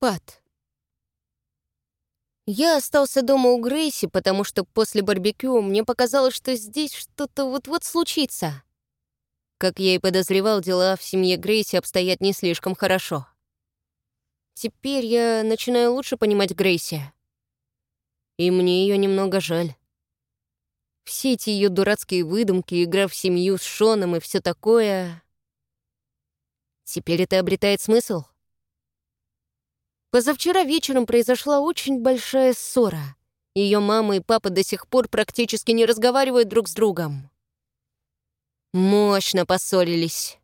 Пат. Я остался дома у Грейси, потому что после барбекю мне показалось, что здесь что-то вот-вот случится. Как я и подозревал, дела в семье Грейси обстоят не слишком хорошо. Теперь я начинаю лучше понимать Грейси. И мне ее немного жаль. Все эти ее дурацкие выдумки, игра в семью с Шоном и все такое... Теперь это обретает смысл? Позавчера вечером произошла очень большая ссора. Ее мама и папа до сих пор практически не разговаривают друг с другом. Мощно поссорились.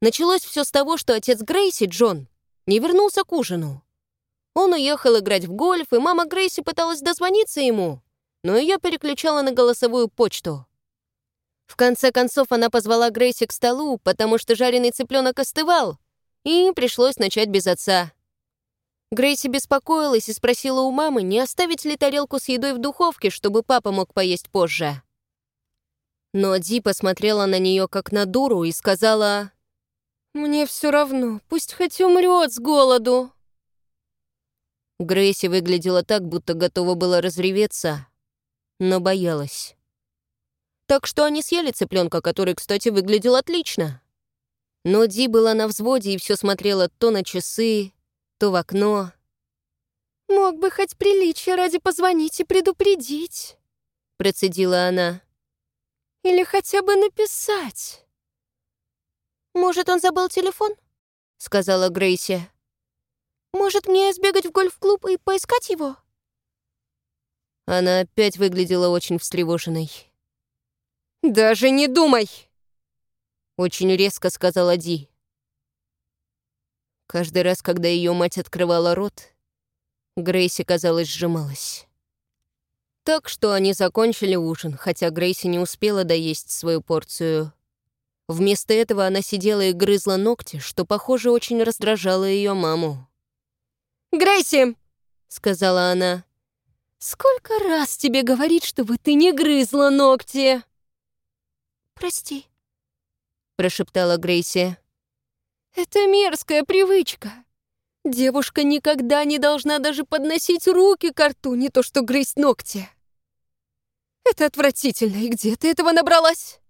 Началось все с того, что отец Грейси, Джон, не вернулся к ужину. Он уехал играть в гольф, и мама Грейси пыталась дозвониться ему, но ее переключала на голосовую почту. В конце концов, она позвала Грейси к столу, потому что жареный цыпленок остывал, и пришлось начать без отца. Грейси беспокоилась и спросила у мамы, не оставить ли тарелку с едой в духовке, чтобы папа мог поесть позже. Но Ди посмотрела на нее как на дуру и сказала, «Мне все равно, пусть хоть умрет с голоду». Грейси выглядела так, будто готова была разреветься, но боялась. Так что они съели цыпленка, который, кстати, выглядел отлично. Но Ди была на взводе и все смотрела то на часы, то в окно. «Мог бы хоть приличие ради позвонить и предупредить», — процедила она. «Или хотя бы написать». «Может, он забыл телефон?» — сказала Грейси. «Может, мне сбегать в гольф-клуб и поискать его?» Она опять выглядела очень встревоженной. «Даже не думай!» Очень резко сказала Ди. Каждый раз, когда ее мать открывала рот, Грейси, казалось, сжималась. Так что они закончили ужин, хотя Грейси не успела доесть свою порцию. Вместо этого она сидела и грызла ногти, что, похоже, очень раздражало ее маму. «Грейси!» — сказала она. «Сколько раз тебе говорить, чтобы ты не грызла ногти?» «Прости», — прошептала Грейси. «Это мерзкая привычка. Девушка никогда не должна даже подносить руки к рту, не то что грызть ногти. Это отвратительно, и где ты этого набралась?»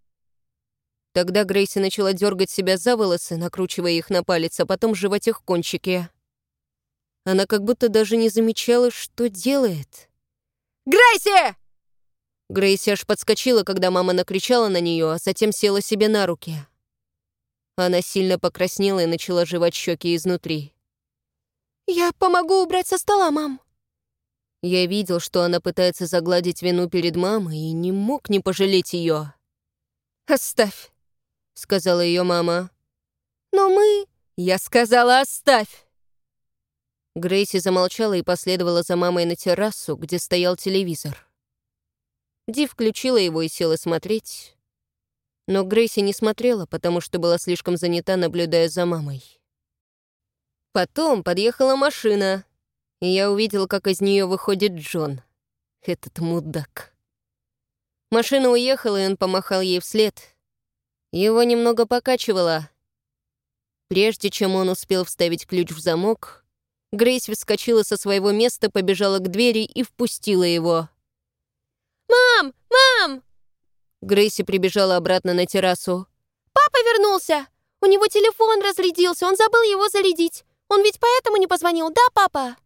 Тогда Грейси начала дергать себя за волосы, накручивая их на палец, а потом жевать их кончики. Она как будто даже не замечала, что делает. «Грейси!» Грейси аж подскочила, когда мама накричала на нее, а затем села себе на руки. Она сильно покраснела и начала жевать щеки изнутри. «Я помогу убрать со стола, мам». Я видел, что она пытается загладить вину перед мамой и не мог не пожалеть ее. «Оставь», — сказала ее мама. «Но мы...» «Я сказала, оставь!» Грейси замолчала и последовала за мамой на террасу, где стоял телевизор. Ди включила его и села смотреть. Но Грейси не смотрела, потому что была слишком занята, наблюдая за мамой. Потом подъехала машина, и я увидел, как из нее выходит Джон. Этот мудак. Машина уехала, и он помахал ей вслед. Его немного покачивало. Прежде чем он успел вставить ключ в замок, Грейс вскочила со своего места, побежала к двери и впустила его. «Мам! Мам!» Грейси прибежала обратно на террасу. «Папа вернулся! У него телефон разрядился, он забыл его зарядить. Он ведь поэтому не позвонил, да, папа?»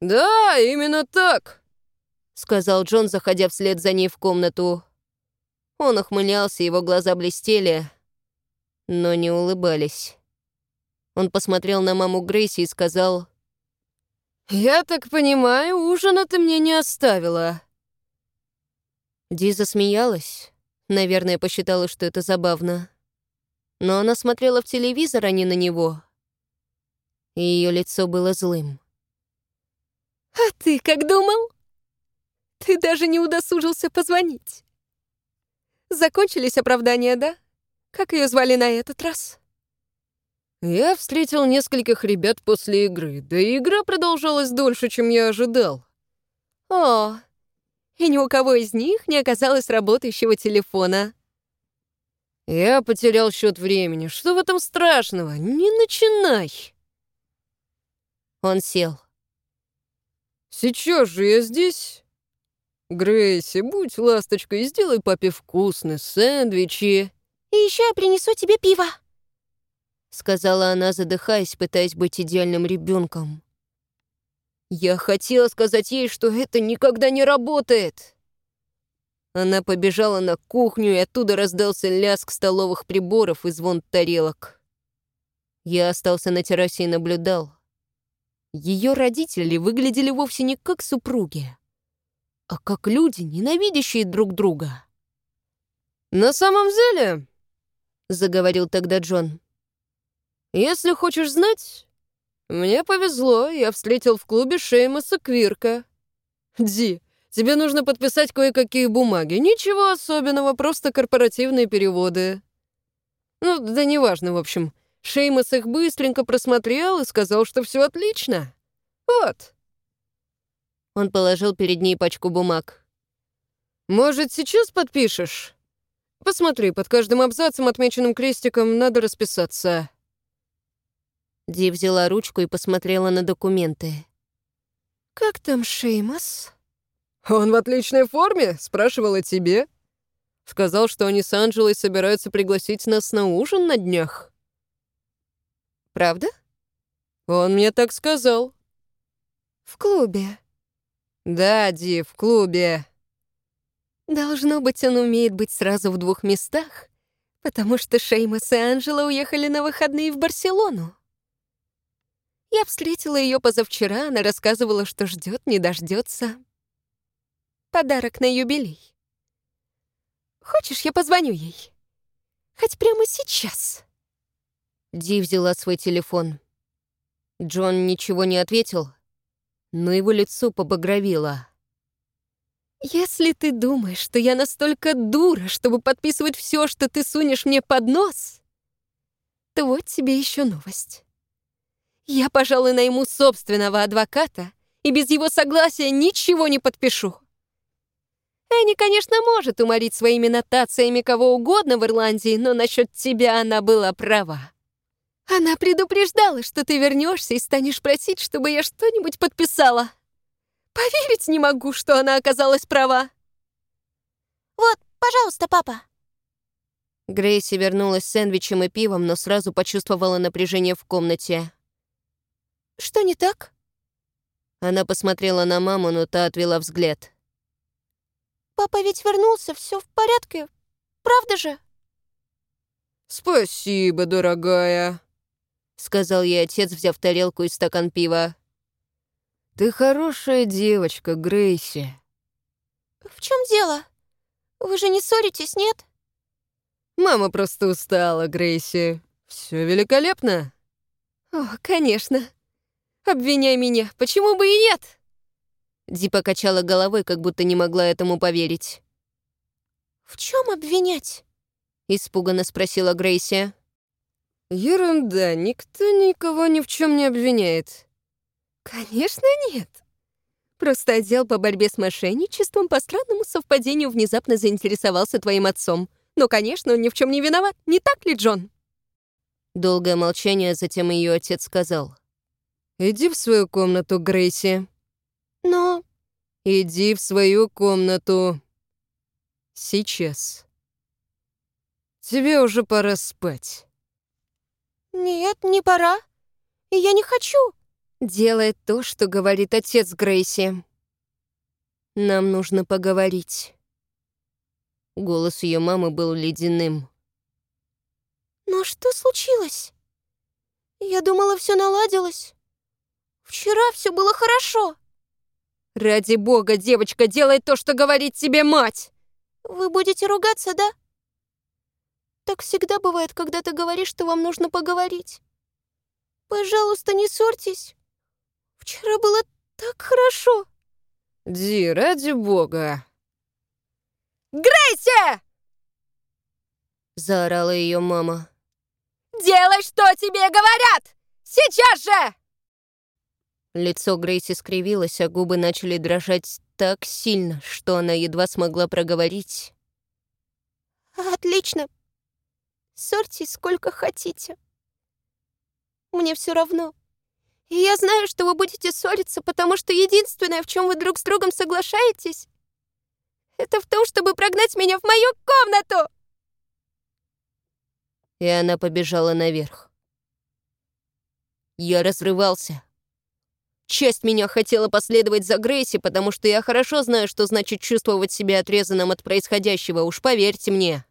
«Да, именно так», — сказал Джон, заходя вслед за ней в комнату. Он ухмылялся, его глаза блестели, но не улыбались. Он посмотрел на маму Грейси и сказал... «Я так понимаю, ужина ты мне не оставила». Ди засмеялась. Наверное, посчитала, что это забавно. Но она смотрела в телевизор, а не на него. И ее лицо было злым. «А ты как думал? Ты даже не удосужился позвонить. Закончились оправдания, да? Как ее звали на этот раз?» Я встретил нескольких ребят после игры, да и игра продолжалась дольше, чем я ожидал. О, и ни у кого из них не оказалось работающего телефона. Я потерял счет времени. Что в этом страшного? Не начинай. Он сел. «Сейчас же я здесь. Грейси, будь ласточкой и сделай папе вкусный сэндвичи». «И еще я принесу тебе пиво», — сказала она, задыхаясь, пытаясь быть идеальным ребенком. Я хотела сказать ей, что это никогда не работает. Она побежала на кухню, и оттуда раздался лязг столовых приборов и звон тарелок. Я остался на террасе и наблюдал. Ее родители выглядели вовсе не как супруги, а как люди, ненавидящие друг друга. «На самом деле», — заговорил тогда Джон, «если хочешь знать, мне повезло, я встретил в клубе Шеймаса Квирка. Ди, тебе нужно подписать кое-какие бумаги. Ничего особенного, просто корпоративные переводы. Ну, да неважно, в общем. Шеймас их быстренько просмотрел и сказал, что все отлично. Вот. Он положил перед ней пачку бумаг. «Может, сейчас подпишешь? Посмотри, под каждым абзацем, отмеченным крестиком, надо расписаться». Ди взяла ручку и посмотрела на документы. «Как там Шеймас?» «Он в отличной форме?» — спрашивала тебе. Сказал, что они с Анджелой собираются пригласить нас на ужин на днях. Правда? Он мне так сказал. В клубе? Да, Ди, в клубе. Должно быть, он умеет быть сразу в двух местах, потому что Шеймас и Анжела уехали на выходные в Барселону. Я встретила ее позавчера, она рассказывала, что ждет, не дождется. Подарок на юбилей. Хочешь, я позвоню ей? Хоть прямо сейчас. Ди взяла свой телефон. Джон ничего не ответил, но его лицо побагровило. «Если ты думаешь, что я настолько дура, чтобы подписывать все, что ты сунешь мне под нос, то вот тебе еще новость. Я, пожалуй, найму собственного адвоката и без его согласия ничего не подпишу. Энни, конечно, может уморить своими нотациями кого угодно в Ирландии, но насчет тебя она была права. Она предупреждала, что ты вернешься и станешь просить, чтобы я что-нибудь подписала. Поверить не могу, что она оказалась права. Вот, пожалуйста, папа. Грейси вернулась с сэндвичем и пивом, но сразу почувствовала напряжение в комнате. Что не так? Она посмотрела на маму, но та отвела взгляд. Папа ведь вернулся, все в порядке, правда же? Спасибо, дорогая. — сказал ей отец, взяв тарелку и стакан пива. «Ты хорошая девочка, Грейси». «В чем дело? Вы же не ссоритесь, нет?» «Мама просто устала, Грейси. Все великолепно». «О, конечно. Обвиняй меня. Почему бы и нет?» Ди покачала головой, как будто не могла этому поверить. «В чем обвинять?» — испуганно спросила Грейси. Ерунда, никто никого ни в чем не обвиняет. Конечно, нет. Просто отдел по борьбе с мошенничеством по странному совпадению внезапно заинтересовался твоим отцом. Но, конечно, он ни в чем не виноват, не так ли, Джон? Долгое молчание, затем ее отец сказал. «Иди в свою комнату, Грейси». «Но...» «Иди в свою комнату. Сейчас. Тебе уже пора спать». «Нет, не пора. Я не хочу». Делает то, что говорит отец Грейси. «Нам нужно поговорить». Голос ее мамы был ледяным. «Но что случилось? Я думала, все наладилось. Вчера все было хорошо». «Ради бога, девочка, делай то, что говорит тебе мать!» «Вы будете ругаться, да?» Так всегда бывает, когда ты говоришь, что вам нужно поговорить. Пожалуйста, не ссорьтесь. Вчера было так хорошо. Ди, ради бога. Грейси! Заорала ее мама. Делай, что тебе говорят! Сейчас же! Лицо Грейси скривилось, а губы начали дрожать так сильно, что она едва смогла проговорить. «Отлично. Ссорьтесь сколько хотите. Мне все равно. И я знаю, что вы будете ссориться, потому что единственное, в чем вы друг с другом соглашаетесь, это в том, чтобы прогнать меня в мою комнату!» И она побежала наверх. Я разрывался. Часть меня хотела последовать за Грейси, потому что я хорошо знаю, что значит чувствовать себя отрезанным от происходящего, уж поверьте мне.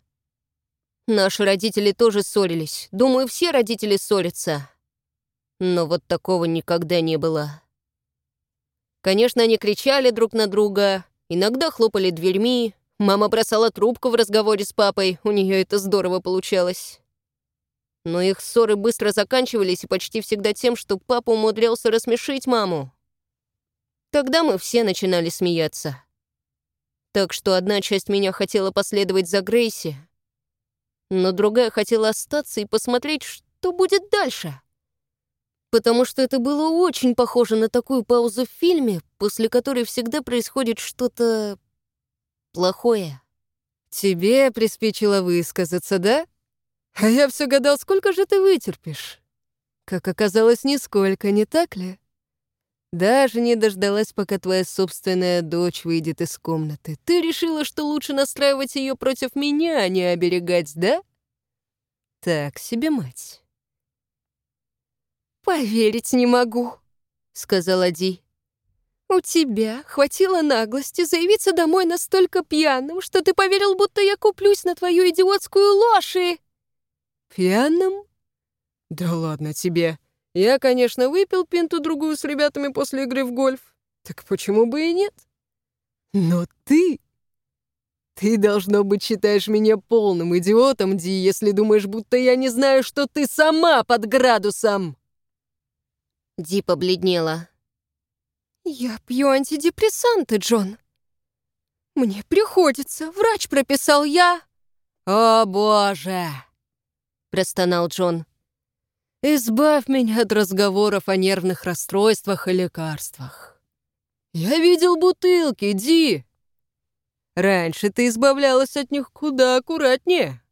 Наши родители тоже ссорились. Думаю, все родители ссорятся. Но вот такого никогда не было. Конечно, они кричали друг на друга, иногда хлопали дверьми, мама бросала трубку в разговоре с папой, у нее это здорово получалось. Но их ссоры быстро заканчивались и почти всегда тем, что папа умудрялся рассмешить маму. Тогда мы все начинали смеяться. Так что одна часть меня хотела последовать за Грейси, но другая хотела остаться и посмотреть, что будет дальше. Потому что это было очень похоже на такую паузу в фильме, после которой всегда происходит что-то плохое. «Тебе приспичило высказаться, да?» А я все гадал, сколько же ты вытерпишь. Как оказалось, нисколько, не так ли? Даже не дождалась, пока твоя собственная дочь выйдет из комнаты. Ты решила, что лучше настраивать ее против меня, а не оберегать, да? Так себе мать. «Поверить не могу», — сказала Ди. «У тебя хватило наглости заявиться домой настолько пьяным, что ты поверил, будто я куплюсь на твою идиотскую ложь и...» «Пьяным? Да ладно тебе. Я, конечно, выпил пинту-другую с ребятами после игры в гольф. Так почему бы и нет? Но ты... Ты, должно быть, считаешь меня полным идиотом, Ди, если думаешь, будто я не знаю, что ты сама под градусом!» Ди побледнела. «Я пью антидепрессанты, Джон. Мне приходится. Врач прописал я...» «О, боже!» Простонал Джон. «Избавь меня от разговоров о нервных расстройствах и лекарствах. Я видел бутылки, Ди. Раньше ты избавлялась от них куда аккуратнее.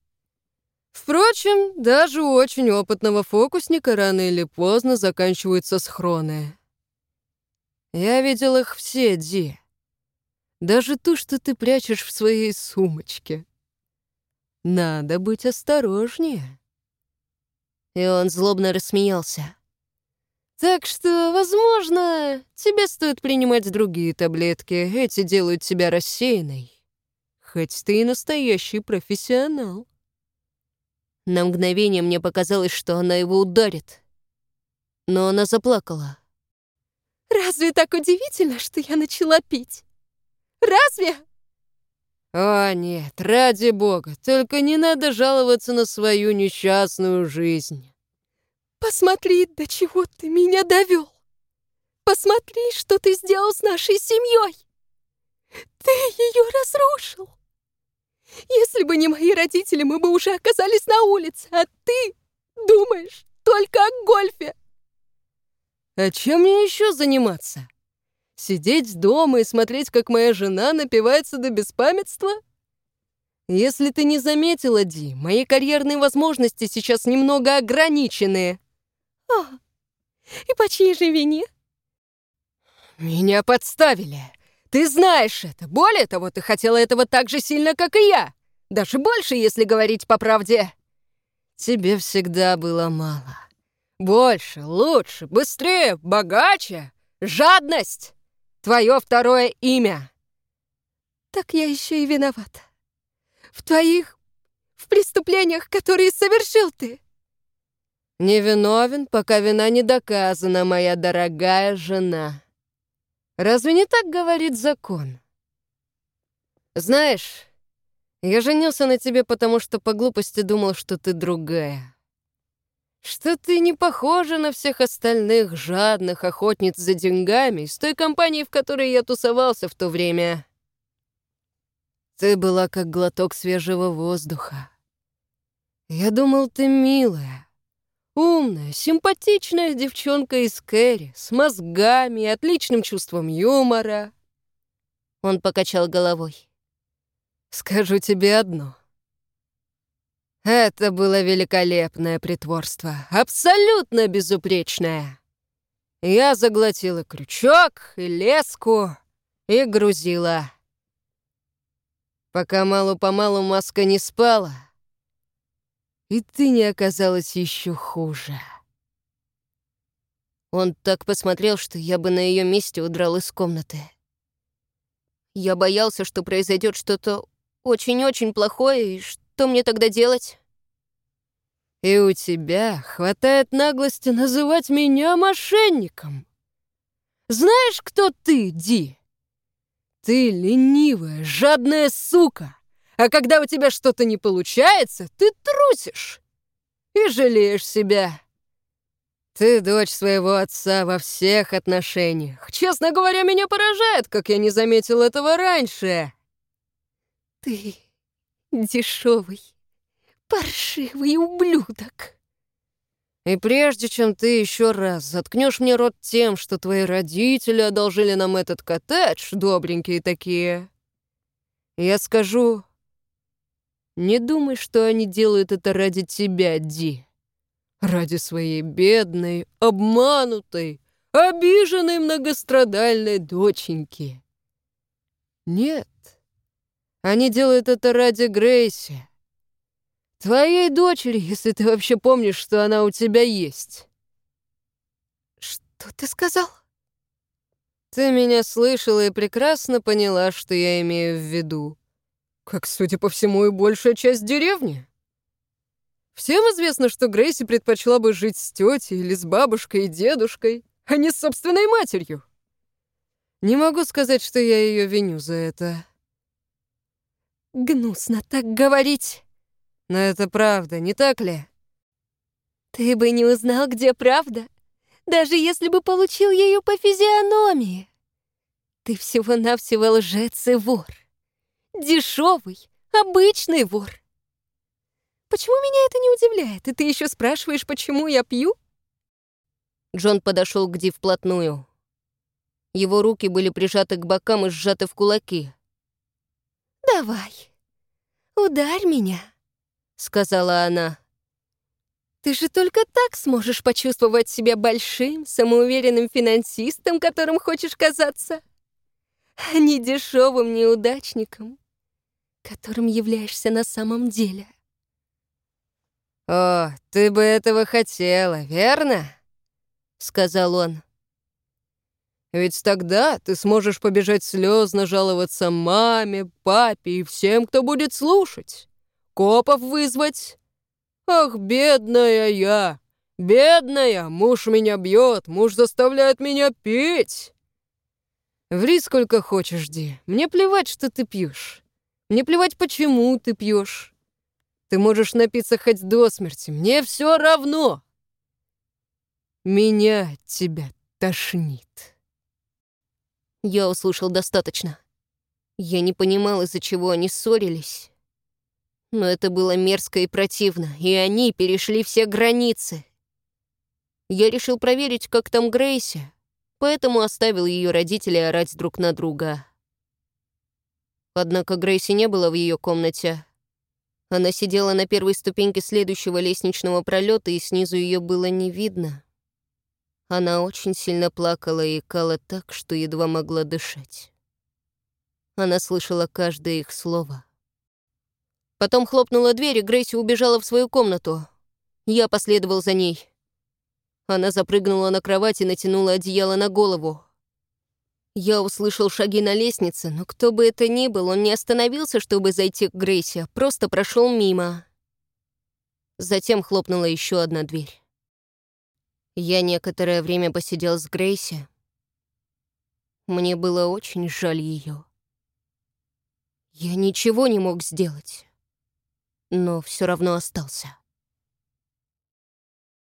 Впрочем, даже у очень опытного фокусника рано или поздно заканчиваются схроны. Я видел их все, Ди. Даже ту, что ты прячешь в своей сумочке. Надо быть осторожнее. И он злобно рассмеялся. «Так что, возможно, тебе стоит принимать другие таблетки. Эти делают тебя рассеянной. Хоть ты и настоящий профессионал». На мгновение мне показалось, что она его ударит. Но она заплакала. «Разве так удивительно, что я начала пить? Разве?» «О, нет, ради бога, только не надо жаловаться на свою несчастную жизнь». «Посмотри, до чего ты меня довел! Посмотри, что ты сделал с нашей семьей! Ты ее разрушил! Если бы не мои родители, мы бы уже оказались на улице, а ты думаешь только о гольфе!» «А чем мне еще заниматься?» Сидеть дома и смотреть, как моя жена напивается до беспамятства? Если ты не заметила, Ди, мои карьерные возможности сейчас немного ограничены. О, и по чьей же вине? Меня подставили. Ты знаешь это. Более того, ты хотела этого так же сильно, как и я. Даже больше, если говорить по правде. Тебе всегда было мало. Больше, лучше, быстрее, богаче. Жадность. Твое второе имя!» «Так я еще и виновата. В твоих... в преступлениях, которые совершил ты!» «Невиновен, пока вина не доказана, моя дорогая жена. Разве не так говорит закон?» «Знаешь, я женился на тебе, потому что по глупости думал, что ты другая что ты не похожа на всех остальных жадных охотниц за деньгами из той компании, в которой я тусовался в то время. Ты была как глоток свежего воздуха. Я думал, ты милая, умная, симпатичная девчонка из Кэрри, с мозгами и отличным чувством юмора. Он покачал головой. Скажу тебе одно — это было великолепное притворство, абсолютно безупречное. Я заглотила крючок и леску и грузила. Пока мало-помалу маска не спала, и ты не оказалась еще хуже. Он так посмотрел, что я бы на ее месте удрал из комнаты. Я боялся, что произойдет что-то очень-очень плохое, и что мне тогда делать? И у тебя хватает наглости называть меня мошенником. Знаешь, кто ты, Ди? Ты ленивая, жадная сука. А когда у тебя что-то не получается, ты трусишь и жалеешь себя. Ты дочь своего отца во всех отношениях. Честно говоря, меня поражает, как я не заметил этого раньше. Ты дешевый, паршивый ублюдок. И прежде чем ты еще раз заткнешь мне рот тем, что твои родители одолжили нам этот коттедж, добренькие такие, я скажу, не думай, что они делают это ради тебя, Ди. Ради своей бедной, обманутой, обиженной многострадальной доченьки. Нет, они делают это ради Грейси. Твоей дочери, если ты вообще помнишь, что она у тебя есть. Что ты сказал? Ты меня слышала и прекрасно поняла, что я имею в виду. Как, судя по всему, и большая часть деревни. Всем известно, что Грейси предпочла бы жить с тетей или с бабушкой и дедушкой, а не с собственной матерью. Не могу сказать, что я ее виню за это. Гнусно так говорить. Но это правда, не так ли? Ты бы не узнал, где правда, даже если бы получил ее по физиономии. Ты всего-навсего лжец и вор. Дешевый, обычный вор. Почему меня это не удивляет? И ты еще спрашиваешь, почему я пью? Джон подошел к Ди вплотную. Его руки были прижаты к бокам и сжаты в кулаки. «Давай, ударь меня», сказала она. «Ты же только так сможешь почувствовать себя большим, самоуверенным финансистом, которым хочешь казаться, а не дешевым неудачником, которым являешься на самом деле». «О, ты бы этого хотела, верно?» — сказал он. «Ведь тогда ты сможешь побежать слезно жаловаться маме, папе и всем, кто будет слушать копов вызвать? Ах, бедная я! Бедная! Муж меня бьет, муж заставляет меня пить!» «Ври сколько хочешь, Ди. Мне плевать, что ты пьешь. Мне плевать, почему ты пьешь. Ты можешь напиться хоть до смерти. Мне все равно. Меня тебя тошнит». Я услышал достаточно. Я не понимал, из-за чего они ссорились. Но это было мерзко и противно, и они перешли все границы. Я решил проверить, как там Грейси, поэтому оставил ее родителей орать друг на друга. Однако Грейси не было в ее комнате. Она сидела на первой ступеньке следующего лестничного пролета, и снизу ее было не видно. Она очень сильно плакала и икала так, что едва могла дышать. Она слышала каждое их слово — Потом хлопнула дверь, и Грейси убежала в свою комнату. Я последовал за ней. Она запрыгнула на кровать и натянула одеяло на голову. Я услышал шаги на лестнице, но кто бы это ни был, он не остановился, чтобы зайти к Грейси, а просто прошел мимо. Затем хлопнула еще одна дверь. Я некоторое время посидел с Грейси. Мне было очень жаль ее. Я ничего не мог сделать но все равно остался.